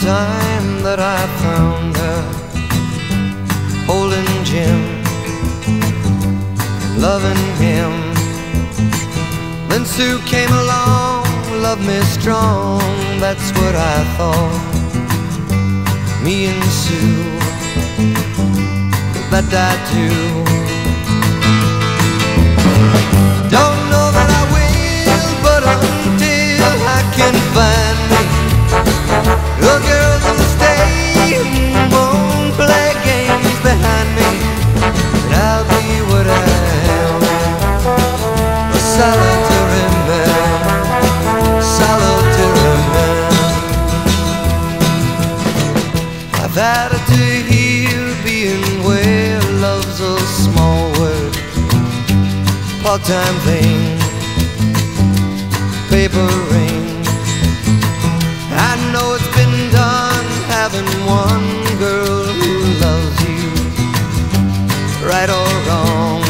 time that I found her holding Jim, loving him. Then Sue came along, loved me strong, that's what I thought. Me and Sue, that I do. It to hear being where love's a small word, part-time thing, paper ring. I know it's been done having one girl who loves you, right or wrong.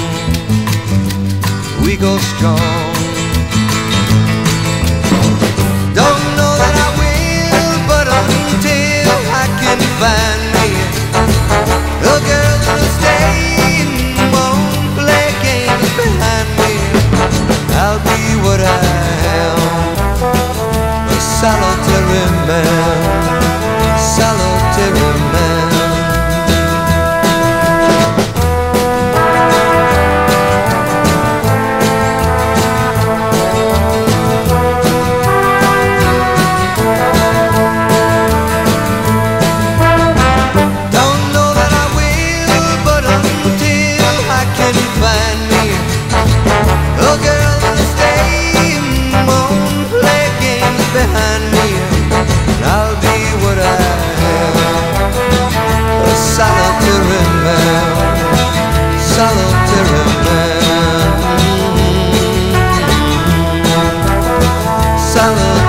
We go strong. I don't remember cama